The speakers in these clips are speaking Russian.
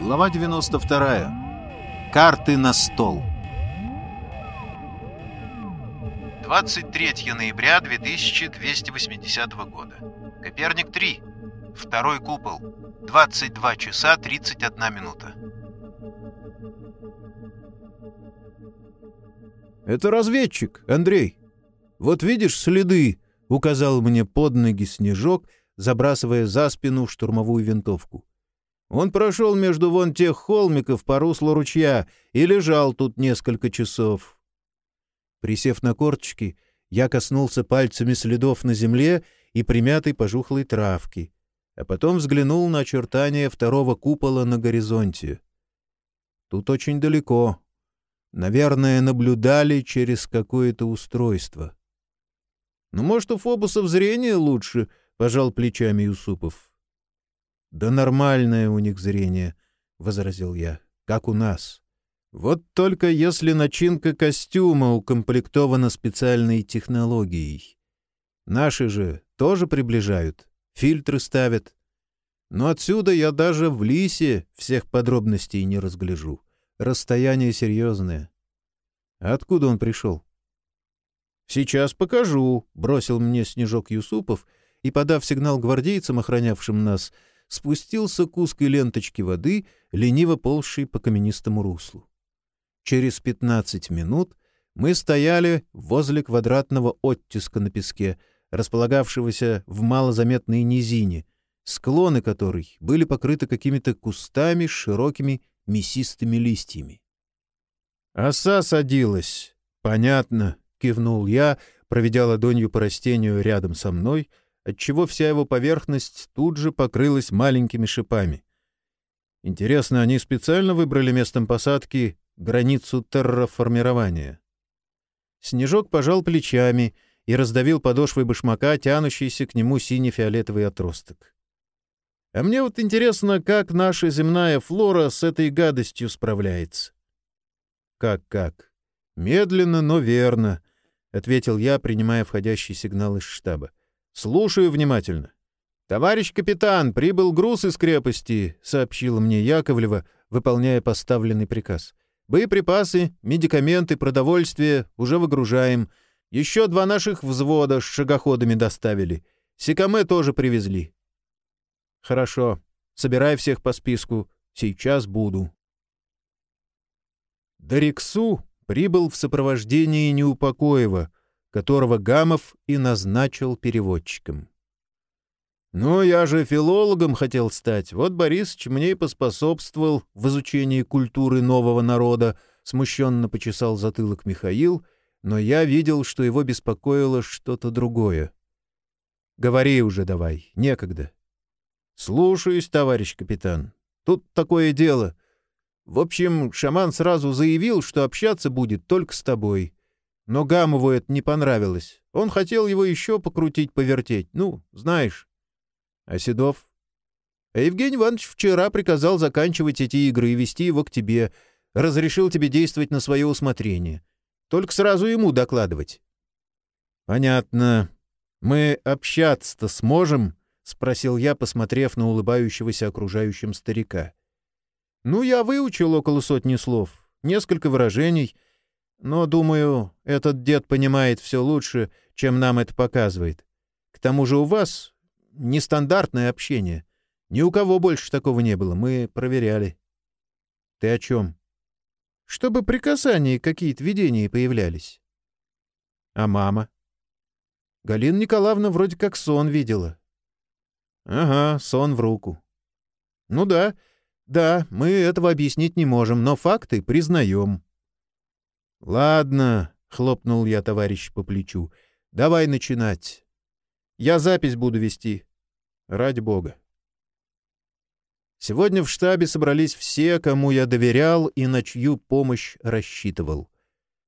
Глава 92. Карты на стол. 23 ноября 2280 года. Коперник 3. Второй купол. 22 часа 31 минута. «Это разведчик, Андрей. Вот видишь следы?» — указал мне под ноги снежок, забрасывая за спину штурмовую винтовку. Он прошел между вон тех холмиков по руслу ручья и лежал тут несколько часов. Присев на корточки, я коснулся пальцами следов на земле и примятой пожухлой травки, а потом взглянул на очертания второго купола на горизонте. Тут очень далеко, Наверное, наблюдали через какое-то устройство. «Ну, может, у фобусов зрение лучше?» — пожал плечами Юсупов. «Да нормальное у них зрение», — возразил я, — «как у нас. Вот только если начинка костюма укомплектована специальной технологией. Наши же тоже приближают, фильтры ставят. Но отсюда я даже в лисе всех подробностей не разгляжу. Расстояние серьезное. Откуда он пришел? «Сейчас покажу», — бросил мне Снежок Юсупов и, подав сигнал гвардейцам, охранявшим нас, спустился к узкой ленточке воды, лениво ползшей по каменистому руслу. Через пятнадцать минут мы стояли возле квадратного оттиска на песке, располагавшегося в малозаметной низине, склоны которой были покрыты какими-то кустами с широкими мясистыми листьями. «Оса садилась. Понятно», — кивнул я, проведя ладонью по растению рядом со мной, отчего вся его поверхность тут же покрылась маленькими шипами. Интересно, они специально выбрали местом посадки границу терраформирования. Снежок пожал плечами и раздавил подошвой башмака тянущийся к нему сине-фиолетовый отросток. А мне вот интересно, как наша земная флора с этой гадостью справляется. Как-как? Медленно, но верно, — ответил я, принимая входящий сигнал из штаба. Слушаю внимательно. «Товарищ капитан, прибыл груз из крепости», — сообщила мне Яковлева, выполняя поставленный приказ. «Боеприпасы, медикаменты, продовольствие уже выгружаем. Еще два наших взвода с шагоходами доставили. Секаме тоже привезли. «Хорошо. Собирай всех по списку. Сейчас буду». Дариксу прибыл в сопровождении Неупокоева, которого Гамов и назначил переводчиком. «Ну, я же филологом хотел стать. Вот Борисыч мне и поспособствовал в изучении культуры нового народа», — смущенно почесал затылок Михаил, но я видел, что его беспокоило что-то другое. «Говори уже давай, некогда». «Слушаюсь, товарищ капитан. Тут такое дело. В общем, шаман сразу заявил, что общаться будет только с тобой. Но Гамову это не понравилось. Он хотел его еще покрутить-повертеть. Ну, знаешь. А Седов? А Евгений Иванович вчера приказал заканчивать эти игры и вести его к тебе. Разрешил тебе действовать на свое усмотрение. Только сразу ему докладывать. Понятно. Мы общаться-то сможем?» — спросил я, посмотрев на улыбающегося окружающим старика. «Ну, я выучил около сотни слов, несколько выражений, но, думаю, этот дед понимает все лучше, чем нам это показывает. К тому же у вас нестандартное общение. Ни у кого больше такого не было, мы проверяли». «Ты о чем?» «Чтобы приказания какие-то видения появлялись». «А мама?» Галина Николаевна вроде как сон видела. Ага, сон в руку. Ну да, да, мы этого объяснить не можем, но факты признаем. Ладно, хлопнул я товарищ по плечу. Давай начинать. Я запись буду вести. Ради бога. Сегодня в штабе собрались все, кому я доверял и на чью помощь рассчитывал.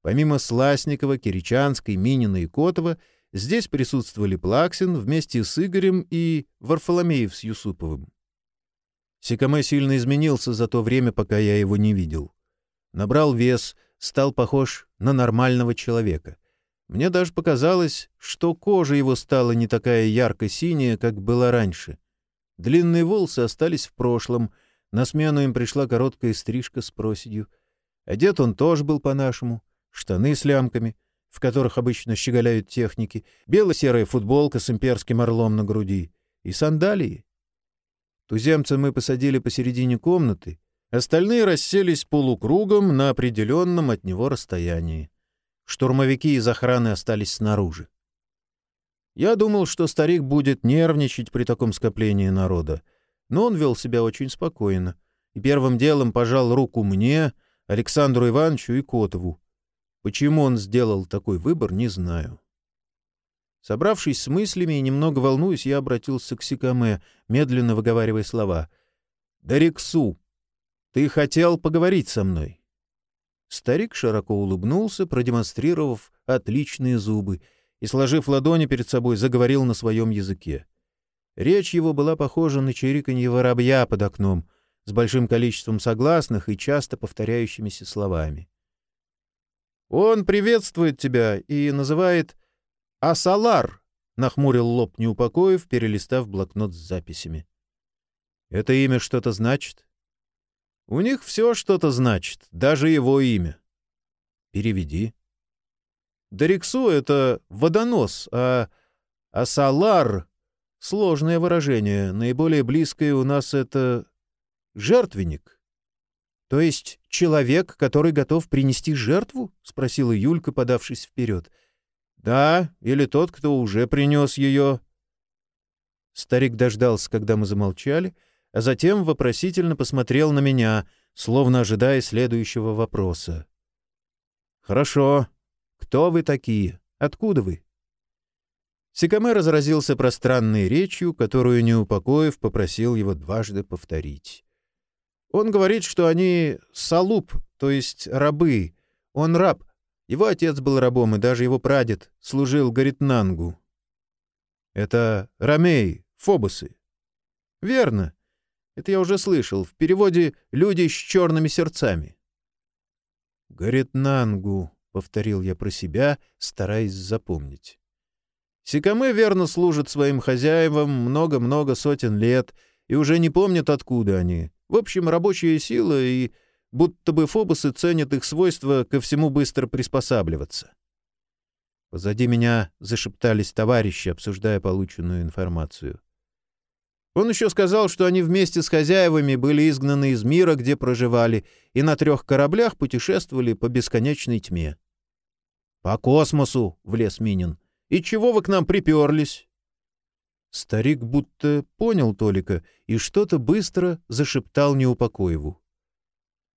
Помимо Сласникова, Киричанской, Минина и Котова — Здесь присутствовали Плаксин вместе с Игорем и Варфоломеев с Юсуповым. Сикаме сильно изменился за то время, пока я его не видел. Набрал вес, стал похож на нормального человека. Мне даже показалось, что кожа его стала не такая ярко-синяя, как была раньше. Длинные волосы остались в прошлом, На смену им пришла короткая стрижка с проседью. Одет он тоже был по-нашему. Штаны с лямками, в которых обычно щеголяют техники, бело-серая футболка с имперским орлом на груди и сандалии. Туземца мы посадили посередине комнаты, остальные расселись полукругом на определенном от него расстоянии. Штурмовики из охраны остались снаружи. Я думал, что старик будет нервничать при таком скоплении народа, но он вел себя очень спокойно и первым делом пожал руку мне, Александру Ивановичу и Котову. Почему он сделал такой выбор, не знаю. Собравшись с мыслями и немного волнуюсь, я обратился к Сикаме, медленно выговаривая слова. «Дариксу, ты хотел поговорить со мной?» Старик широко улыбнулся, продемонстрировав отличные зубы, и, сложив ладони перед собой, заговорил на своем языке. Речь его была похожа на чириканье воробья под окном, с большим количеством согласных и часто повторяющимися словами. «Он приветствует тебя и называет «Асалар», — нахмурил лоб неупокоив, перелистав блокнот с записями. «Это имя что-то значит?» «У них все что-то значит, даже его имя». «Переведи». «Дариксу — это водонос, а Асалар — сложное выражение, наиболее близкое у нас — это жертвенник». «То есть человек, который готов принести жертву?» — спросила Юлька, подавшись вперед. — да, или тот, кто уже принес ее. Старик дождался, когда мы замолчали, затем вопросительно посмотрел на меня, словно ожидая следующего вопроса. «Хорошо. Кто вы такие? Откуда вы?» Сикаме разразился пространной речью, которую, не упокоив, попросил его дважды повторить. Он говорит, что они салуп, то есть рабы. Он раб, его отец был рабом, и даже его прадед служил Гаритнангу. Это Ромей, Фобосы. Верно. Это я уже слышал. В переводе «люди с черными сердцами». Гаритнангу, — повторил я про себя, стараясь запомнить. Сикаме верно служат своим хозяевам много-много сотен лет и уже не помнят, откуда они. В общем, рабочая сила и будто бы фобусы ценят их свойство ко всему быстро приспосабливаться. Позади меня зашептались товарищи, обсуждая полученную информацию. Он еще сказал, что они вместе с хозяевами были изгнаны из мира, где проживали, и на трех кораблях путешествовали по бесконечной тьме. «По космосу!» — влез Минин. «И чего вы к нам приперлись?» Старик будто понял Толика и что-то быстро зашептал Неупокоеву.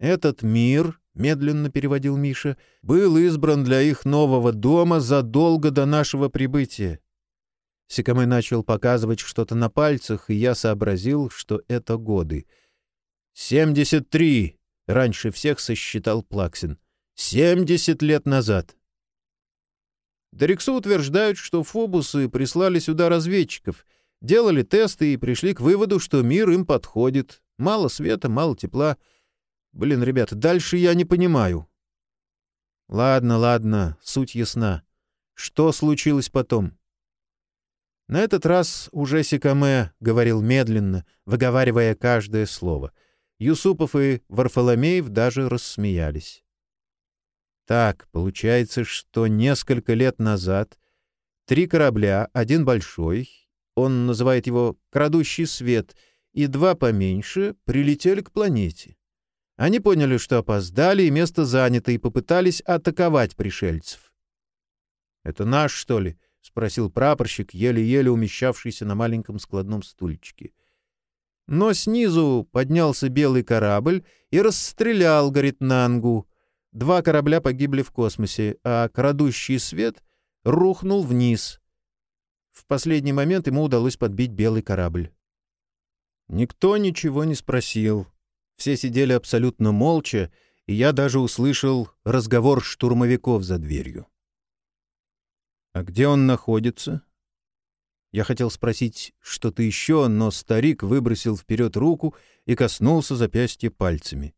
Этот мир, — медленно переводил Миша, — был избран для их нового дома задолго до нашего прибытия. Сикамэ начал показывать что-то на пальцах, и я сообразил, что это годы. «Семьдесят три!» — раньше всех сосчитал Плаксин. «Семьдесят лет назад!» Дориксу утверждают, что фобусы прислали сюда разведчиков, делали тесты и пришли к выводу, что мир им подходит. Мало света, мало тепла — Блин, ребята, дальше я не понимаю. Ладно, ладно, суть ясна. Что случилось потом? На этот раз уже Сикаме говорил медленно, выговаривая каждое слово. Юсупов и Варфоломеев даже рассмеялись. Так, получается, что несколько лет назад три корабля, один большой, он называет его «крадущий свет», и два поменьше, прилетели к планете. Они поняли, что опоздали, и место занято, и попытались атаковать пришельцев. «Это наш, что ли?» — спросил прапорщик, еле-еле умещавшийся на маленьком складном стульчике. Но снизу поднялся белый корабль и расстрелял, говорит, Нангу. Два корабля погибли в космосе, а крадущий свет рухнул вниз. В последний момент ему удалось подбить белый корабль. Никто ничего не спросил. Все сидели абсолютно молча, и я даже услышал разговор штурмовиков за дверью. «А где он находится?» Я хотел спросить что-то еще, но старик выбросил вперед руку и коснулся запястья пальцами.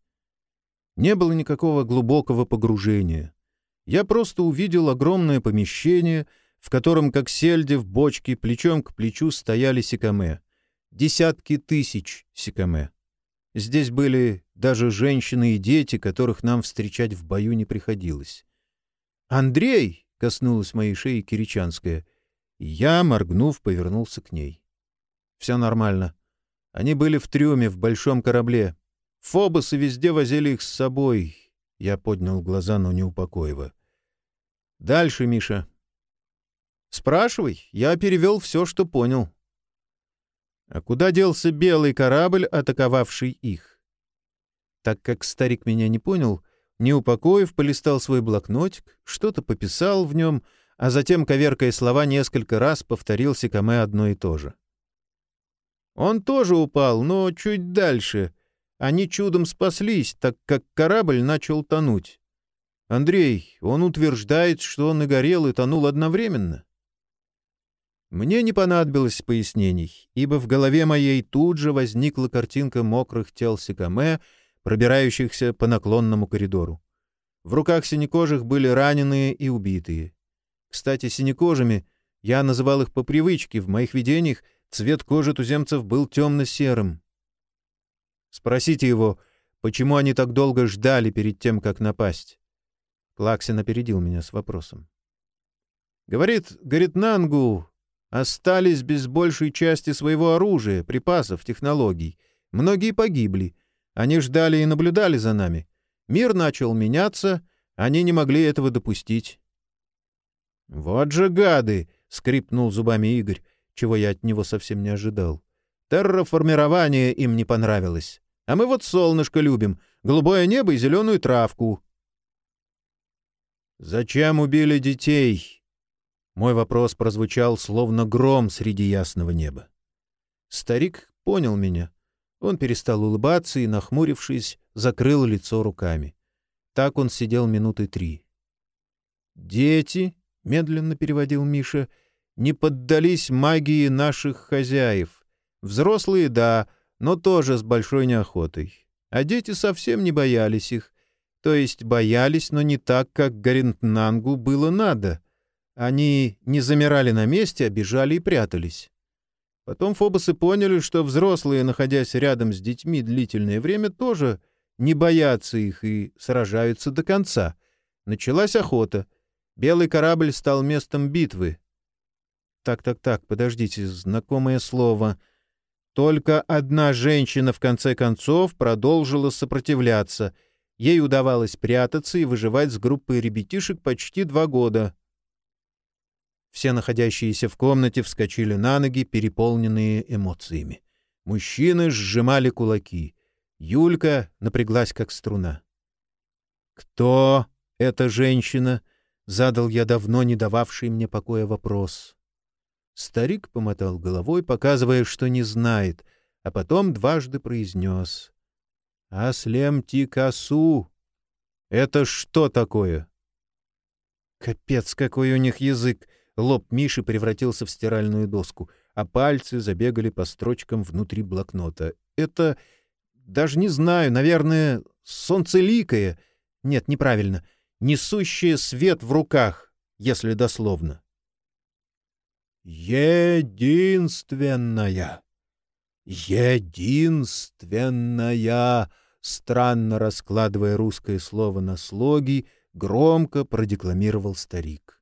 Не было никакого глубокого погружения. Я просто увидел огромное помещение, в котором, как сельди в бочке, плечом к плечу стояли сикаме. Десятки тысяч сикаме. Здесь были даже женщины и дети, которых нам встречать в бою не приходилось. «Андрей!» — коснулась моей шеи Киричанская. Я, моргнув, повернулся к ней. «Все нормально. Они были в трюме, в большом корабле. Фобосы везде возили их с собой». Я поднял глаза, но не упокоива. «Дальше, Миша». «Спрашивай. Я перевел все, что понял». А куда делся белый корабль, атаковавший их? Так как старик меня не понял, не упокоив, полистал свой блокнотик, что-то пописал в нем, а затем, коверкая слова, несколько раз повторил Сикаме одно и то же. Он тоже упал, но чуть дальше. Они чудом спаслись, так как корабль начал тонуть. Андрей, он утверждает, что он и горел, и тонул одновременно. Мне не понадобилось пояснений, ибо в голове моей тут же возникла картинка мокрых тел Сикаме, пробирающихся по наклонному коридору. В руках синекожих были раненые и убитые. Кстати, синекожими я называл их по привычке, в моих видениях цвет кожи туземцев был темно-серым. Спросите его, почему они так долго ждали перед тем, как напасть. Клаксин опередил меня с вопросом. Говорит, говорит Нангу, остались без большей части своего оружия, припасов, технологий. Многие погибли. Они ждали и наблюдали за нами. Мир начал меняться, они не могли этого допустить. «Вот же гады!» — скрипнул зубами Игорь, чего я от него совсем не ожидал. «Терраформирование им не понравилось. А мы вот солнышко любим, голубое небо и зеленую травку». «Зачем убили детей?» Мой вопрос прозвучал словно гром среди ясного неба. Старик понял меня. Он перестал улыбаться и, нахмурившись, закрыл лицо руками. Так он сидел минуты три. «Дети», — медленно переводил Миша, — «не поддались магии наших хозяев. Взрослые — да, но тоже с большой неохотой. А дети совсем не боялись их. То есть боялись, но не так, как Гаринтнангу было надо. Они не замирали на месте, а бежали и прятались. Потом фобосы поняли, что взрослые, находясь рядом с детьми длительное время, тоже не боятся их и сражаются до конца. Началась охота. Белый корабль стал местом битвы. Так-так-так, подождите, знакомое слово. Только одна женщина, в конце концов, продолжила сопротивляться. Ей удавалось прятаться и выживать с группой ребятишек почти два года. Все находящиеся в комнате вскочили на ноги, переполненные эмоциями. Мужчины сжимали кулаки. Юлька напряглась, как струна. «Кто эта женщина?» — задал я давно не дававший мне покоя вопрос. Старик помотал головой, показывая, что не знает, а потом дважды произнес. «Аслем Тикасу! Это что такое?» «Капец, какой у них язык!» Лоб Миши превратился в стиральную доску, а пальцы забегали по строчкам внутри блокнота. Это... даже не знаю, наверное, солнцеликое. Нет, неправильно. Несущее свет в руках, если дословно. «Единственная! Единственная!» Странно раскладывая русское слово на слоги, громко продекламировал старик. —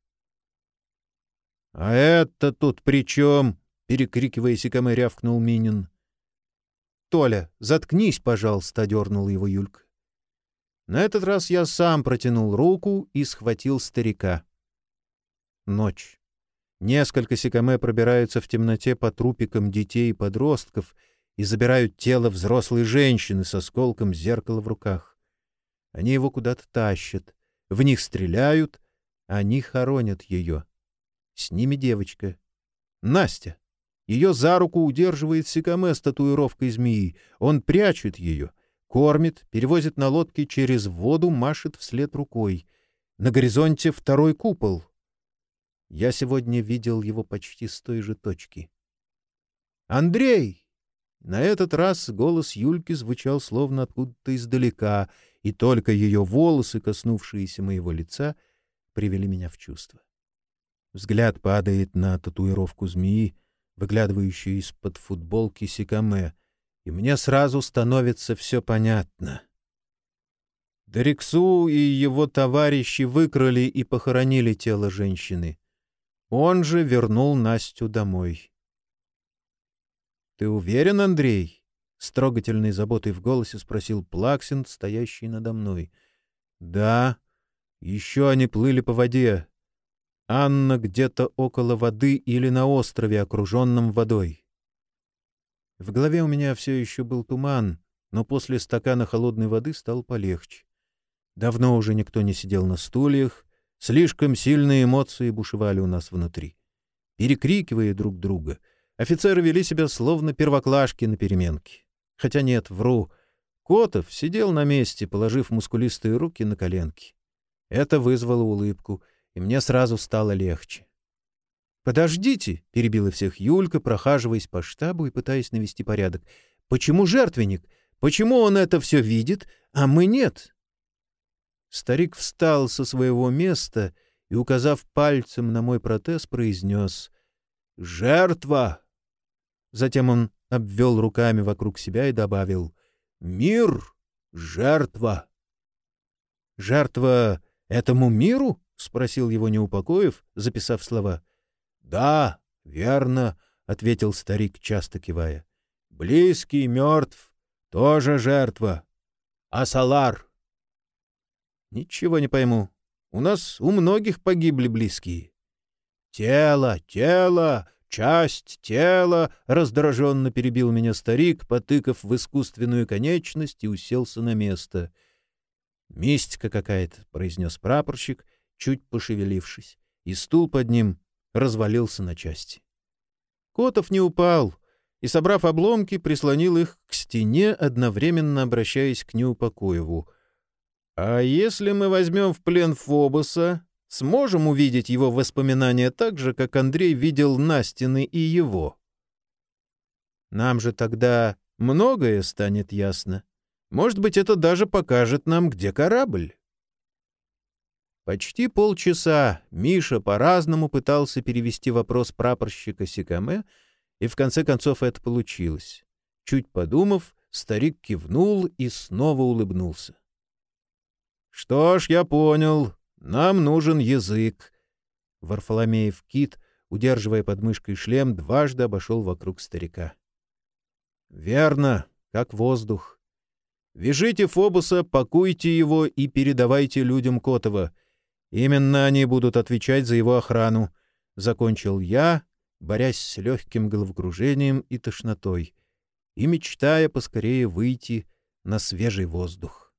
А это тут при чем? — перекрикивая Сикаме, рявкнул Минин. — Толя, заткнись, пожалуйста, — одернул его Юлька. На этот раз я сам протянул руку и схватил старика. Ночь. Несколько Сикаме пробираются в темноте по трупикам детей и подростков и забирают тело взрослой женщины с осколком зеркала в руках. Они его куда-то тащат, в них стреляют, они хоронят ее. С ними девочка. Настя. Ее за руку удерживает Сикаме с татуировкой змеи. Он прячет ее, кормит, перевозит на лодке через воду, машет вслед рукой. На горизонте второй купол. Я сегодня видел его почти с той же точки. «Андрей!» На этот раз голос Юльки звучал словно откуда-то издалека, и только ее волосы, коснувшиеся моего лица, привели меня в чувство. Взгляд падает на татуировку змеи, выглядывающую из-под футболки Сикаме, и мне сразу становится все понятно. Дариксу и его товарищи выкрали и похоронили тело женщины. Он же вернул Настю домой. — Ты уверен, Андрей? — с трогательной заботой в голосе спросил Плаксин, стоящий надо мной. — Да. Еще они плыли по воде. Анна где-то около воды или на острове, окруженном водой. В голове у меня все еще был туман, но после стакана холодной воды стал полегче. Давно уже никто не сидел на стульях, слишком сильные эмоции бушевали у нас внутри. Перекрикивая друг друга, офицеры вели себя словно первоклашки на переменке. Хотя нет, вру. Котов сидел на месте, положив мускулистые руки на коленки. Это вызвало улыбку, и мне сразу стало легче. «Подождите!» — перебила всех Юлька, прохаживаясь по штабу и пытаясь навести порядок. «Почему жертвенник? Почему он это все видит, а мы нет?» Старик встал со своего места и, указав пальцем на мой протез, произнес «Жертва!». Затем он обвел руками вокруг себя и добавил «Мир! Жертва!». «Жертва этому миру?» — спросил его Неупокоев, записав слова. «Да, верно», — ответил старик, часто кивая. «Близкий мертв, тоже жертва. А Салар Ничего не пойму. У нас у многих погибли близкие. Тело, тело, часть тела, раздраженно перебил меня старик, потыкав в искусственную конечность и уселся на место. Мистика какая-то, произнес прапорщик, чуть пошевелившись, и стул под ним развалился на части. Котов не упал и, собрав обломки, прислонил их к стене, одновременно обращаясь к Неупокоеву — а если мы возьмем в плен Фобоса, сможем увидеть его воспоминания так же, как Андрей видел Настины и его? Нам же тогда многое станет ясно. Может быть, это даже покажет нам, где корабль. Почти полчаса Миша по-разному пытался перевести вопрос прапорщика Сикаме, и в конце концов это получилось. Чуть подумав, старик кивнул и снова улыбнулся. «Что ж, я понял. Нам нужен язык». Варфоломеев Кит, удерживая под мышкой шлем, дважды обошел вокруг старика. «Верно, как воздух. Вяжите Фобуса, пакуйте его и передавайте людям Котова. Именно они будут отвечать за его охрану», — закончил я, борясь с легким головокружением и тошнотой, и мечтая поскорее выйти на свежий воздух.